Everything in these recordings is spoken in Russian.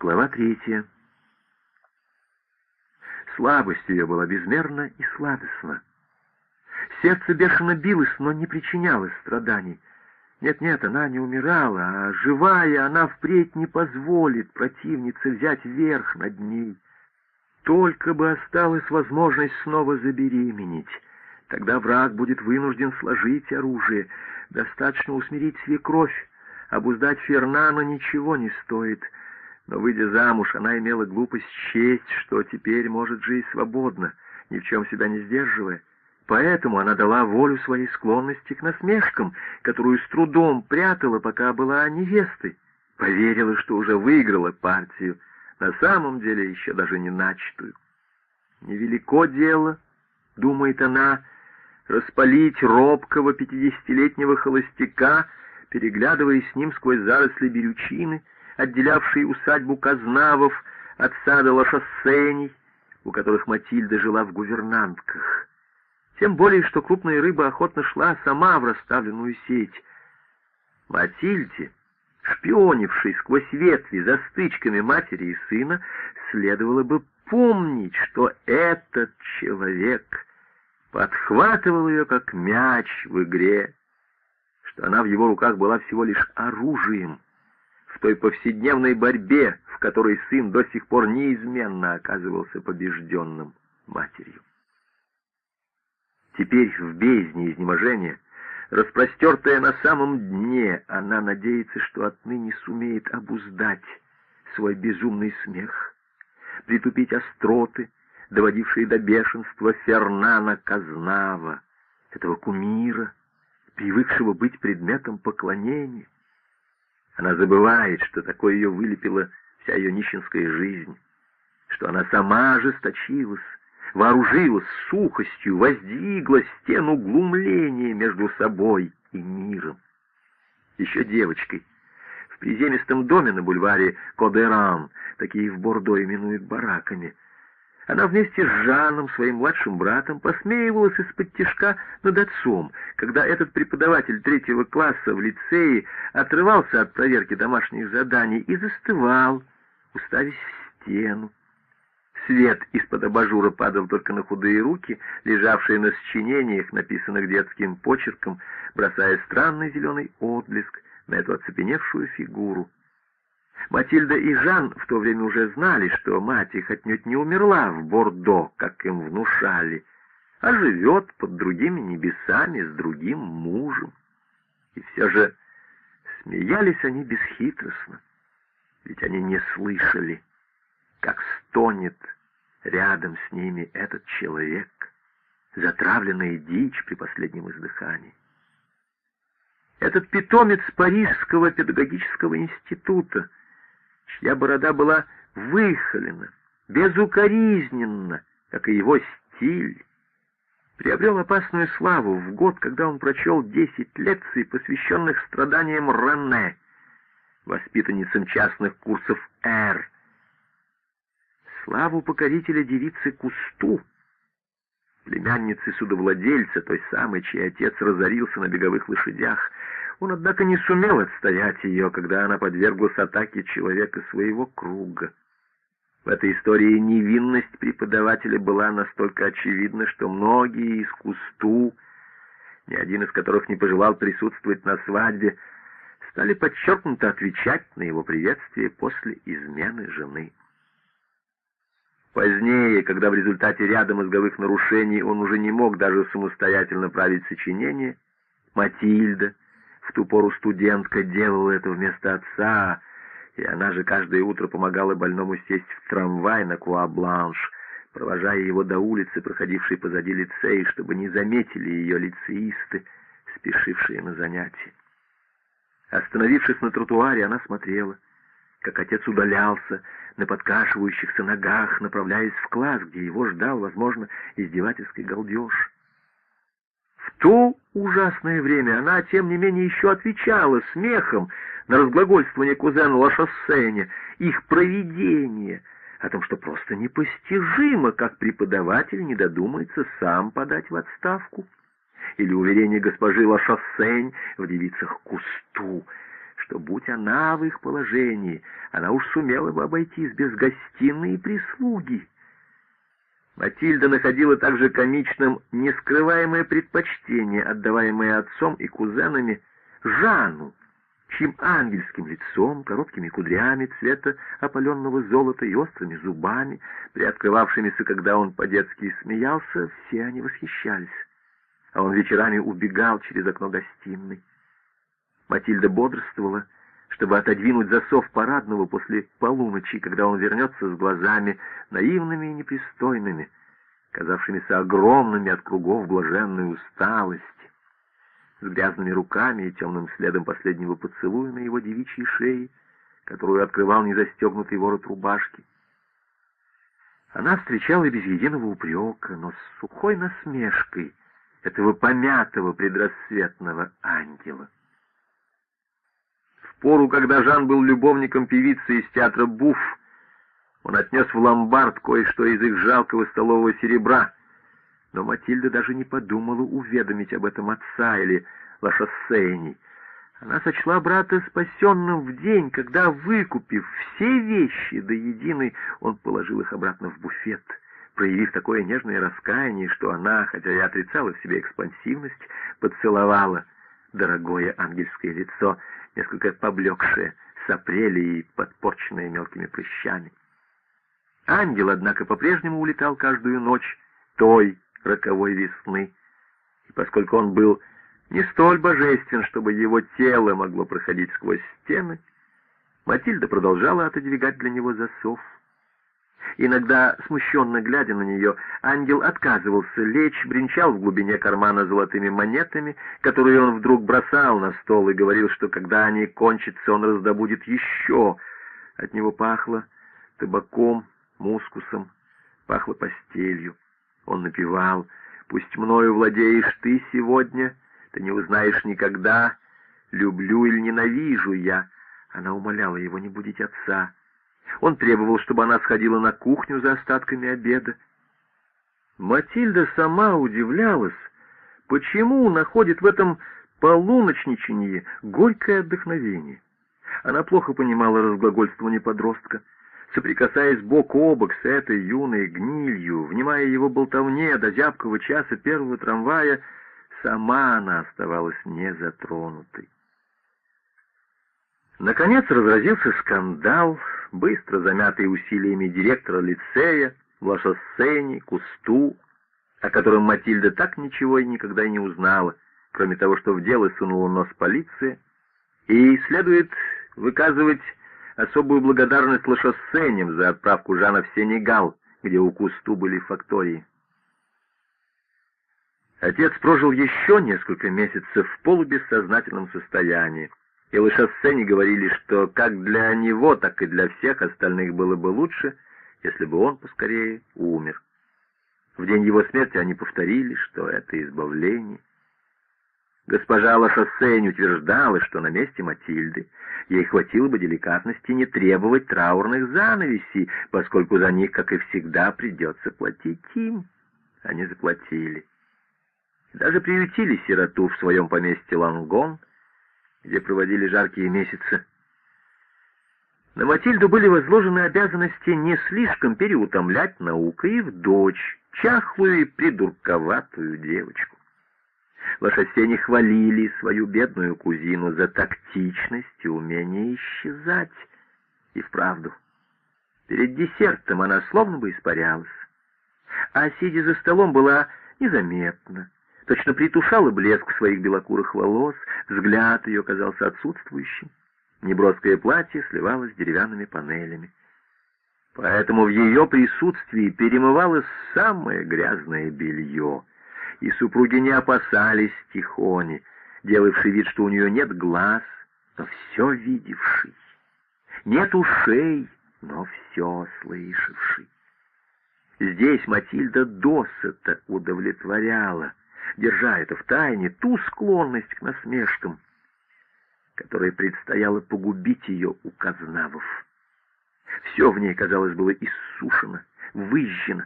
Глава третья. Слабость ее была безмерна и сладостна. Сердце бешено билось, но не причиняло страданий. Нет-нет, она не умирала, а живая она впредь не позволит противнице взять верх над ней. Только бы осталась возможность снова забеременеть. Тогда враг будет вынужден сложить оружие. Достаточно усмирить свекровь. Обуздать Фернана ничего не стоит — но, выйдя замуж, она имела глупость честь, что теперь может жить свободно, ни в чем себя не сдерживая. Поэтому она дала волю своей склонности к насмешкам, которую с трудом прятала, пока была невестой. Поверила, что уже выиграла партию, на самом деле еще даже не начатую. Невелико дело, думает она, распалить робкого пятидесятилетнего холостяка, переглядываясь с ним сквозь заросли берючины — отделявшие усадьбу Казнавов от сада Лошоссений, у которых Матильда жила в гувернантках. Тем более, что крупная рыба охотно шла сама в расставленную сеть. Матильде, шпионившей сквозь ветви за стычками матери и сына, следовало бы помнить, что этот человек подхватывал ее как мяч в игре, что она в его руках была всего лишь оружием, той повседневной борьбе, в которой сын до сих пор неизменно оказывался побежденным матерью. Теперь в бездне изнеможения, распростертая на самом дне, она надеется, что отныне сумеет обуздать свой безумный смех, притупить остроты, доводившие до бешенства Фернана Казнава, этого кумира, привыкшего быть предметом поклонения. Она забывает, что такое ее вылепила вся ее нищенская жизнь, что она сама ожесточилась, вооружилась сухостью, воздвигла стену глумления между собой и миром. Еще девочкой, в приземистом доме на бульваре Кодеран, такие в Бордо именуют бараками, она вместе с Жаном, своим младшим братом, посмеивалась из-под тишка над отцом, когда этот преподаватель третьего класса в лицее отрывался от проверки домашних заданий и застывал, уставясь в стену. Свет из-под абажура падал только на худые руки, лежавшие на сочинениях, написанных детским почерком, бросая странный зеленый отблеск на эту оцепеневшую фигуру. Матильда и Жан в то время уже знали, что мать их отнюдь не умерла в Бордо, как им внушали, а живет под другими небесами с другим мужем. И все же смеялись они бесхитростно, ведь они не слышали, как стонет рядом с ними этот человек, затравленная дичь при последнем издыхании. Этот питомец Парижского педагогического института — чья борода была выхолена, безукоризненно, как и его стиль, приобрел опасную славу в год, когда он прочел десять лекций, посвященных страданиям Рене, воспитанницам частных курсов «Р». Славу покорителя девицы Кусту, племянницы судовладельца, той самой, чей отец разорился на беговых лошадях, он, однако, не сумел отстоять ее, когда она подверглась атаке человека своего круга. В этой истории невинность преподавателя была настолько очевидна, что многие из кусту, ни один из которых не пожелал присутствовать на свадьбе, стали подчеркнуто отвечать на его приветствие после измены жены. Позднее, когда в результате ряда мозговых нарушений он уже не мог даже самостоятельно править сочинение, Матильда, в ту пору студентка делала это вместо отца, и она же каждое утро помогала больному сесть в трамвай на Куа-Бланш, провожая его до улицы, проходившей позади лицея, чтобы не заметили ее лицеисты, спешившие на занятия. Остановившись на тротуаре, она смотрела, как отец удалялся на подкашивающихся ногах, направляясь в класс, где его ждал, возможно, издевательский галдеж. В то ужасное время она, тем не менее, еще отвечала смехом на разглагольствование кузена Лашоссене, их провидение, о том, что просто непостижимо, как преподаватель не додумается сам подать в отставку, или уверение госпожи Лашоссень в девицах Кусту, что, будь она в их положении, она уж сумела бы обойтись без гостиной и прислуги. Матильда находила также комичным нескрываемое предпочтение, отдаваемое отцом и кузенами, Жанну, чьим ангельским лицом, короткими кудрями цвета опаленного золота и острыми зубами, приоткрывавшимися, когда он по-детски смеялся, все они восхищались. А он вечерами убегал через окно гостиной. Матильда бодрствовала, чтобы отодвинуть засов парадного после полуночи, когда он вернется с глазами наивными и непристойными, казавшимися огромными от кругов блаженной усталости, с грязными руками и темным следом последнего поцелуя на его девичьей шее, которую открывал незастегнутый ворот рубашки. Она встречала без единого упрека, но с сухой насмешкой этого помятого предрассветного ангела пору, когда Жан был любовником певицы из театра «Буф», он отнес в ломбард кое-что из их жалкого столового серебра, но Матильда даже не подумала уведомить об этом отца или Лашассейни. Она сочла брата спасенным в день, когда, выкупив все вещи до единой, он положил их обратно в буфет, проявив такое нежное раскаяние, что она, хотя и отрицала в себе экспансивность, поцеловала дорогое ангельское лицо, несколько поблекшее с апреля и подпорченное мелкими прыщами. Ангел, однако, по-прежнему улетал каждую ночь той роковой весны, и поскольку он был не столь божествен, чтобы его тело могло проходить сквозь стены, Матильда продолжала отодвигать для него засов. Иногда, смущенно глядя на нее, ангел отказывался лечь, бренчал в глубине кармана золотыми монетами, которые он вдруг бросал на стол и говорил, что когда они кончатся, он раздобудет еще. От него пахло табаком, мускусом, пахло постелью. Он напевал «Пусть мною владеешь ты сегодня, ты не узнаешь никогда, люблю или ненавижу я». Она умоляла его не будить отца, он требовал, чтобы она сходила на кухню за остатками обеда. Матильда сама удивлялась, почему находит в этом полуночничании горькое отдохновение. Она плохо понимала разглагольствование подростка, соприкасаясь бок о бок с этой юной гнилью, внимая его болтовне до зябкого часа первого трамвая, сама она оставалась незатронутой. Наконец разразился скандал, быстро замятый усилиями директора лицея, Влашоссени, Кусту, о котором Матильда так ничего и никогда не узнала, кроме того, что в дело сунула нос полиция, и следует выказывать особую благодарность Лошоссеням за отправку Жана в Сенегал, где у Кусту были фактории. Отец прожил еще несколько месяцев в полубессознательном состоянии, и Лошоссени говорили, что как для него, так и для всех остальных было бы лучше, если бы он поскорее умер. В день его смерти они повторили, что это избавление. Госпожа Лошоссень утверждала, что на месте Матильды ей хватило бы деликатности не требовать траурных занавесей, поскольку за них, как и всегда, придется платить им. Они заплатили. Даже приютили сироту в своем поместье Лангон — где проводили жаркие месяцы. На Матильду были возложены обязанности не слишком переутомлять наукой в дочь, чахлую и придурковатую девочку. Лошадей хвалили свою бедную кузину за тактичность и умение исчезать. И вправду, перед десертом она словно бы испарялась, а, сидя за столом, была незаметна точно притушала блеск своих белокурых волос, взгляд ее казался отсутствующим. Неброское платье сливалось с деревянными панелями. Поэтому в ее присутствии перемывалось самое грязное белье, и супруги не опасались тихони, делавший вид, что у нее нет глаз, но все видевший, нет ушей, но все слышавший. Здесь Матильда досыта удовлетворяла держа это в тайне, ту склонность к насмешкам, которой предстояло погубить ее у Казнавов. Все в ней, казалось, было иссушено, выжжено.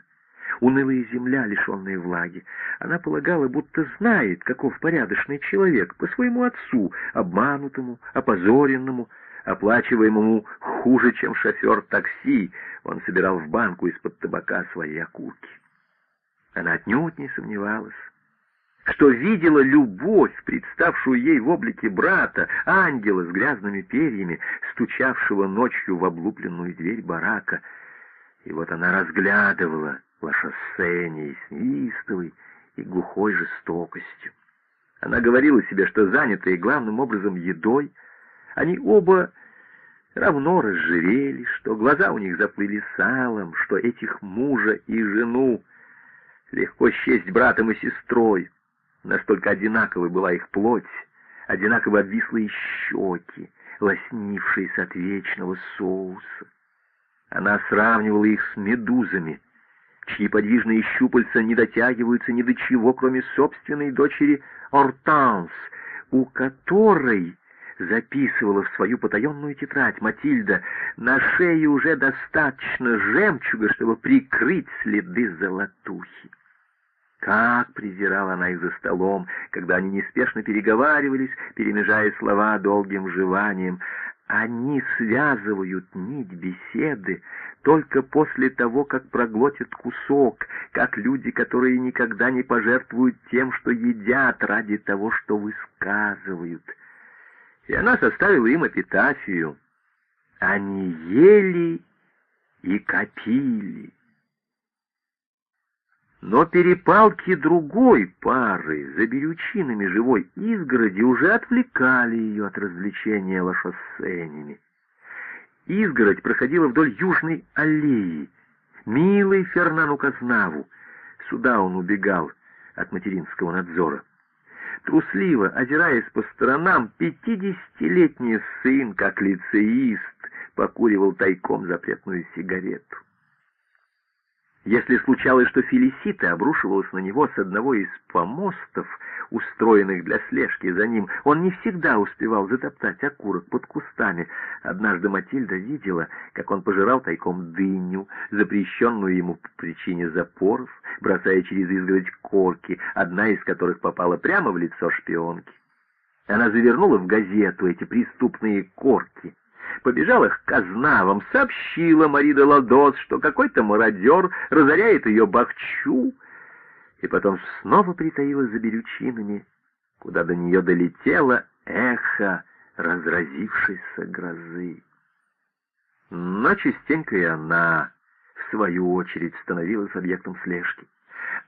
унылая земля, лишенная влаги. Она полагала, будто знает, каков порядочный человек, по своему отцу, обманутому, опозоренному, оплачиваемому хуже, чем шофер такси. Он собирал в банку из-под табака свои окурки. Она отнюдь не сомневалась, что видела любовь, представшую ей в облике брата, ангела с грязными перьями, стучавшего ночью в облупленную дверь барака. И вот она разглядывала Лошоссене с неистовой и глухой жестокостью. Она говорила себе, что занятые главным образом едой, они оба равно разжирели, что глаза у них заплыли салом, что этих мужа и жену легко счесть братом и сестрой. Настолько одинаковой была их плоть, одинаково обвислые щеки, лоснившиеся от вечного соуса. Она сравнивала их с медузами, чьи подвижные щупальца не дотягиваются ни до чего, кроме собственной дочери Ортанс, у которой записывала в свою потаенную тетрадь Матильда, на шее уже достаточно жемчуга, чтобы прикрыть следы золотухи. Как презирала она их за столом, когда они неспешно переговаривались, перемежая слова долгим жеванием. Они связывают нить беседы только после того, как проглотят кусок, как люди, которые никогда не пожертвуют тем, что едят ради того, что высказывают. И она составила им эпитафию. Они ели и копили. Но перепалки другой пары за берючинами живой изгороди уже отвлекали ее от развлечения лошоссенями. Изгородь проходила вдоль южной аллеи. Милый Фернану Казнаву. Сюда он убегал от материнского надзора. Трусливо, озираясь по сторонам, пятидесятилетний сын, как лицеист, покуривал тайком запретную сигарету. Если случалось, что Фелисита обрушивалась на него с одного из помостов, устроенных для слежки за ним, он не всегда успевал затоптать окурок под кустами. Однажды Матильда видела, как он пожирал тайком дыню, запрещенную ему по причине запоров, бросая через изгородь корки, одна из которых попала прямо в лицо шпионки. Она завернула в газету эти преступные корки — побежала к казнавам, сообщила Марида Ладос, что какой-то мародер разоряет ее бахчу, и потом снова притаилась за берючинами, куда до нее долетело эхо разразившейся грозы. Но частенько и она, в свою очередь, становилась объектом слежки.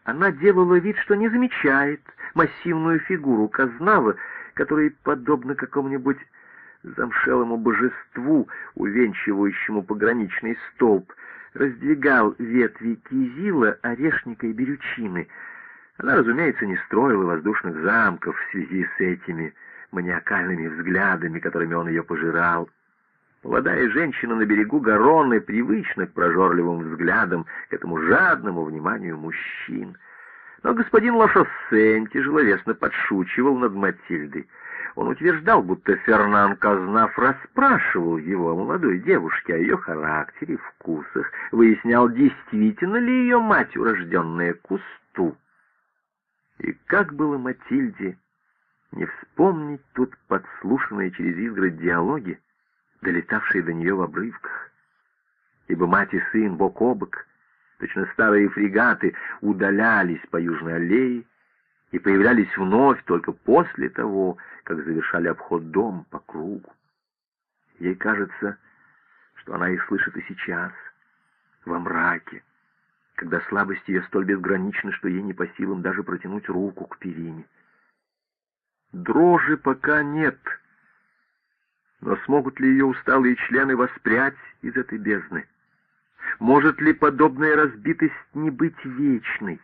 Она делала вид, что не замечает массивную фигуру Казнава, который, подобно какому-нибудь замшелому божеству, увенчивающему пограничный столб, раздвигал ветви кизила, орешника и берючины. Она, разумеется, не строила воздушных замков в связи с этими маниакальными взглядами, которыми он ее пожирал. Молодая женщина на берегу Гароны привычна к прожорливым взглядам, к этому жадному вниманию мужчин. Но господин Лашоссен тяжеловесно подшучивал над Матильдой. Он утверждал, будто Фернан Казнав расспрашивал его молодой девушке, о ее характере, вкусах, выяснял, действительно ли ее мать урожденная Кусту. И как было Матильде не вспомнить тут подслушанные через изгородь диалоги, долетавшие до нее в обрывках? Ибо мать и сын бок о бок, точно старые фрегаты, удалялись по южной аллее, и появлялись вновь только после того, как завершали обход дома по кругу. Ей кажется, что она их слышит и сейчас, во мраке, когда слабость ее столь безгранична, что ей не по силам даже протянуть руку к перине. Дрожи пока нет, но смогут ли ее усталые члены воспрять из этой бездны? Может ли подобная разбитость не быть вечной?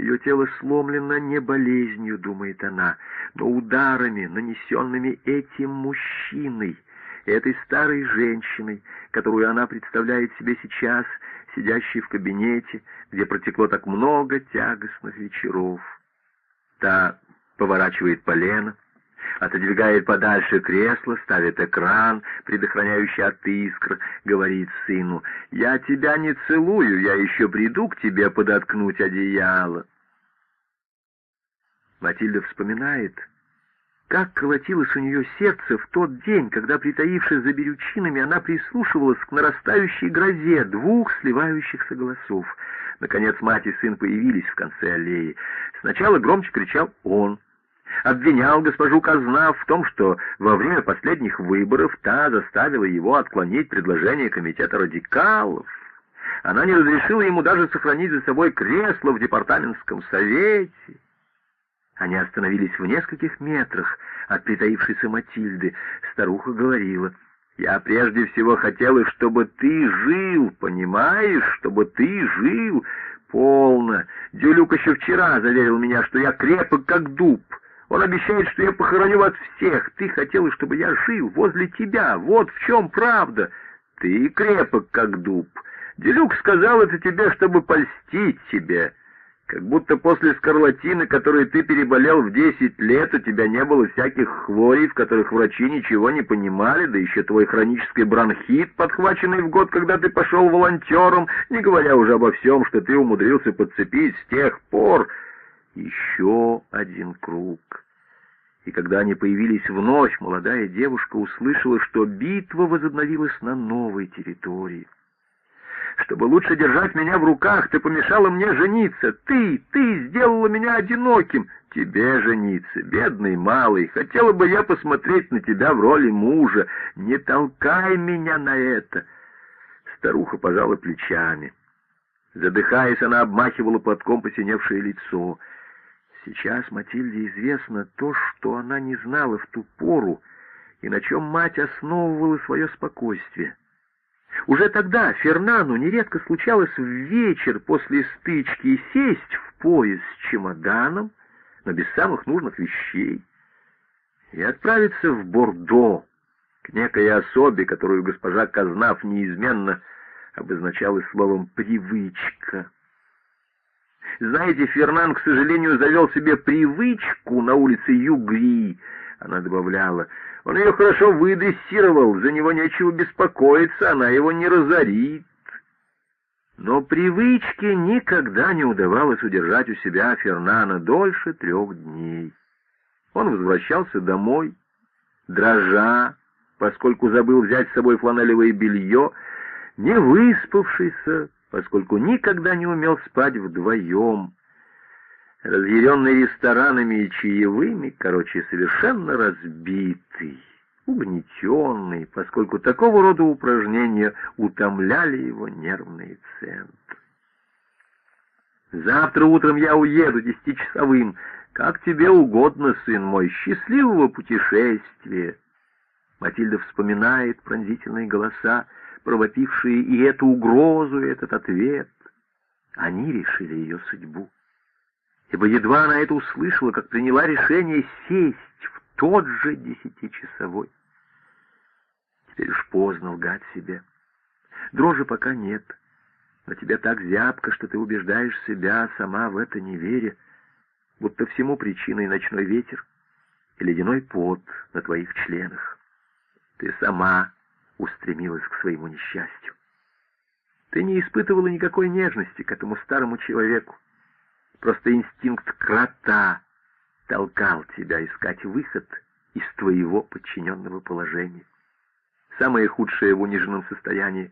Ее тело сломлено не болезнью, думает она, но ударами, нанесенными этим мужчиной, этой старой женщиной, которую она представляет себе сейчас, сидящей в кабинете, где протекло так много тягостных вечеров. Та поворачивает полено, Отодвигает подальше кресло, ставит экран, предохраняющий от искр, говорит сыну, «Я тебя не целую, я еще приду к тебе подоткнуть одеяло». Матильда вспоминает, как колотилось у нее сердце в тот день, когда, притаившись за берючинами, она прислушивалась к нарастающей грозе двух сливающихся голосов. Наконец мать и сын появились в конце аллеи. Сначала громче кричал он. Обвинял госпожу Казна в том, что во время последних выборов та заставила его отклонить предложение комитета радикалов. Она не разрешила ему даже сохранить за собой кресло в департаментском совете. Они остановились в нескольких метрах от притаившейся Матильды. Старуха говорила, «Я прежде всего хотела, чтобы ты жил, понимаешь, чтобы ты жил. Полно. Дюлюк еще вчера заверил меня, что я крепок, как дуб. Он обещает, что я похороню вас всех. Ты хотела, чтобы я жил возле тебя. Вот в чем правда. Ты крепок, как дуб. Дюлюк сказал это тебе, чтобы польстить тебе». Как будто после скарлатины, которой ты переболел в десять лет, у тебя не было всяких хворей, в которых врачи ничего не понимали, да еще твой хронический бронхит, подхваченный в год, когда ты пошел волонтером, не говоря уже обо всем, что ты умудрился подцепить с тех пор. Еще один круг. И когда они появились вновь, молодая девушка услышала, что битва возобновилась на новой территории. Чтобы лучше держать меня в руках, ты помешала мне жениться. Ты, ты сделала меня одиноким. Тебе жениться, бедный малый. Хотела бы я посмотреть на тебя в роли мужа. Не толкай меня на это. Старуха пожала плечами. Задыхаясь, она обмахивала платком посиневшее лицо. Сейчас Матильде известно то, что она не знала в ту пору, и на чем мать основывала свое спокойствие. Уже тогда Фернану нередко случалось в вечер после стычки сесть в поезд с чемоданом, но без самых нужных вещей, и отправиться в Бордо, к некой особе, которую госпожа Казнав неизменно обозначала словом «привычка». Знаете, Фернан, к сожалению, завел себе привычку на улице Югри, она добавляла, он ее хорошо выдрессировал, за него нечего беспокоиться, она его не разорит. Но привычке никогда не удавалось удержать у себя Фернана дольше трех дней. Он возвращался домой, дрожа, поскольку забыл взять с собой фланелевое белье, не выспавшийся, поскольку никогда не умел спать вдвоем, разъяренный ресторанами и чаевыми, короче, совершенно разбитый, угнетенный, поскольку такого рода упражнения утомляли его нервные центры. «Завтра утром я уеду десятичасовым. Как тебе угодно, сын мой, счастливого путешествия!» Матильда вспоминает пронзительные голоса, провопившие и эту угрозу, и этот ответ. Они решили ее судьбу ибо едва она это услышала, как приняла решение сесть в тот же десятичасовой. Теперь уж поздно лгать себе. Дрожи пока нет, но тебе так зябко, что ты убеждаешь себя сама в это не веря, будто всему причиной ночной ветер и ледяной пот на твоих членах. Ты сама устремилась к своему несчастью. Ты не испытывала никакой нежности к этому старому человеку, Просто инстинкт крота толкал тебя искать выход из твоего подчиненного положения. Самое худшее в униженном состоянии,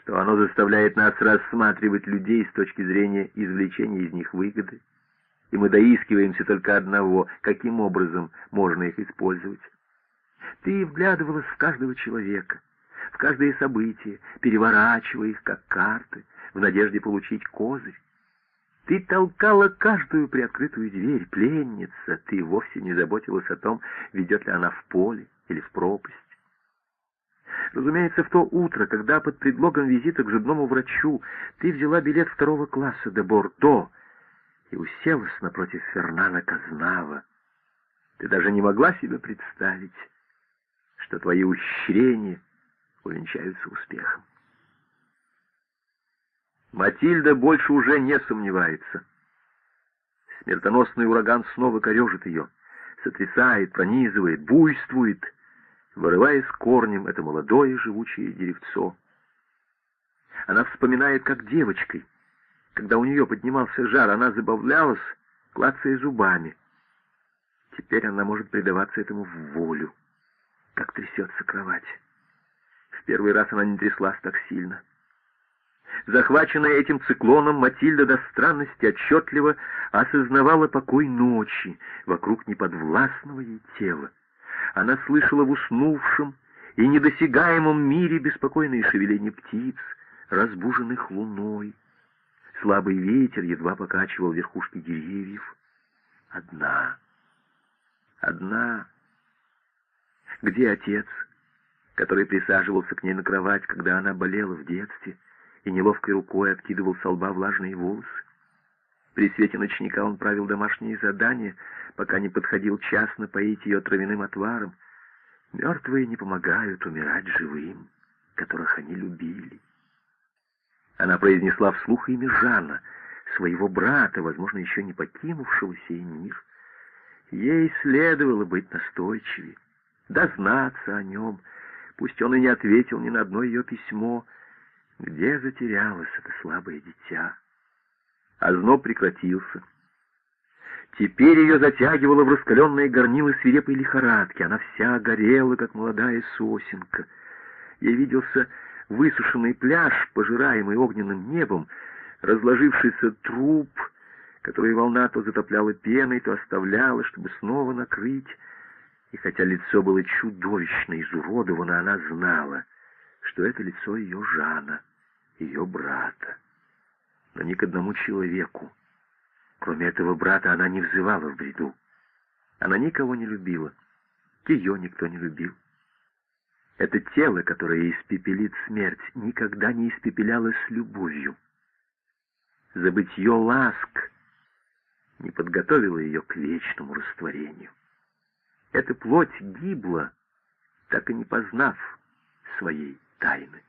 что оно заставляет нас рассматривать людей с точки зрения извлечения из них выгоды, и мы доискиваемся только одного, каким образом можно их использовать. Ты вглядывалась в каждого человека, в каждое событие, переворачивая их как карты, в надежде получить козырь. Ты толкала каждую приоткрытую дверь, пленница, ты вовсе не заботилась о том, ведет ли она в поле или в пропасть. Разумеется, в то утро, когда под предлогом визита к зубному врачу ты взяла билет второго класса до Бордо и уселась напротив Фернана Казнава, ты даже не могла себе представить, что твои ухищрения увенчаются успехом. Матильда больше уже не сомневается. Смертоносный ураган снова корежит ее. сотрясает, пронизывает, буйствует, вырывая с корнем это молодое живучее деревцо. Она вспоминает, как девочкой, когда у нее поднимался жар, она забавлялась, клацая зубами. Теперь она может предаваться этому в волю, как трясется кровать. В первый раз она не тряслась так сильно. Захваченная этим циклоном, Матильда до странности отчетливо осознавала покой ночи вокруг неподвластного ей тела. Она слышала в уснувшем и недосягаемом мире беспокойные шевеления птиц, разбуженных луной. Слабый ветер едва покачивал верхушки деревьев. Одна. Одна. Где отец, который присаживался к ней на кровать, когда она болела в детстве, и неловкой рукой откидывал со лба влажные волосы? При свете ночника он правил домашние задания, пока не подходил час напоить ее травяным отваром. Мертвые не помогают умирать живым, которых они любили. Она произнесла вслух имя Жана, своего брата, возможно, еще не покинувшего сей мир. Ей следовало быть настойчивее, дознаться о нем, пусть он и не ответил ни на одно ее письмо, где затерялось это слабое дитя. Озноб прекратился. Теперь ее затягивало в раскаленные горнилы свирепой лихорадки. Она вся горела, как молодая сосенка. Ей виделся высушенный пляж, пожираемый огненным небом, разложившийся труп, который волна то затопляла пеной, то оставляла, чтобы снова накрыть. И хотя лицо было чудовищно изуродовано, она знала, что это лицо ее Жана, ее брата но ни к одному человеку. Кроме этого брата она не взывала в бреду. Она никого не любила. Ее никто не любил. Это тело, которое испепелит смерть, никогда не испепелялось любовью. Забытье ласк не подготовило ее к вечному растворению. Эта плоть гибла, так и не познав своей тайны.